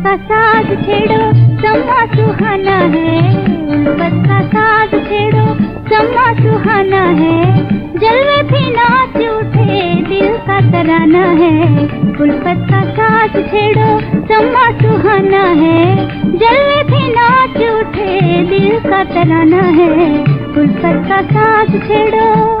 का साज छेड़ो समा सुहाना है। उल्फत का साज छेड़ो समा सुहाना है। जलवे भी नाच उठे, दिल का तराना है। उल्फत का साज छेड़ो समा सुहाना है। जलवे भी नाच उठे, दिल का तराना है। उल्फत का साज छेड़ो।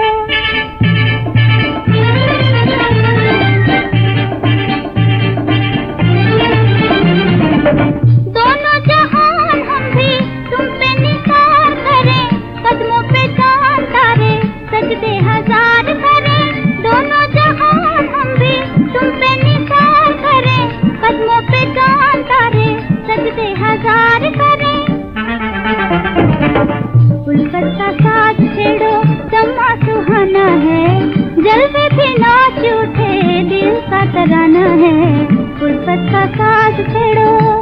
का साथ छेड़ो समा सुहाना है। जलवे भी नाच उठे, दिल का तराना है। उल्फत का साथ छेड़ो।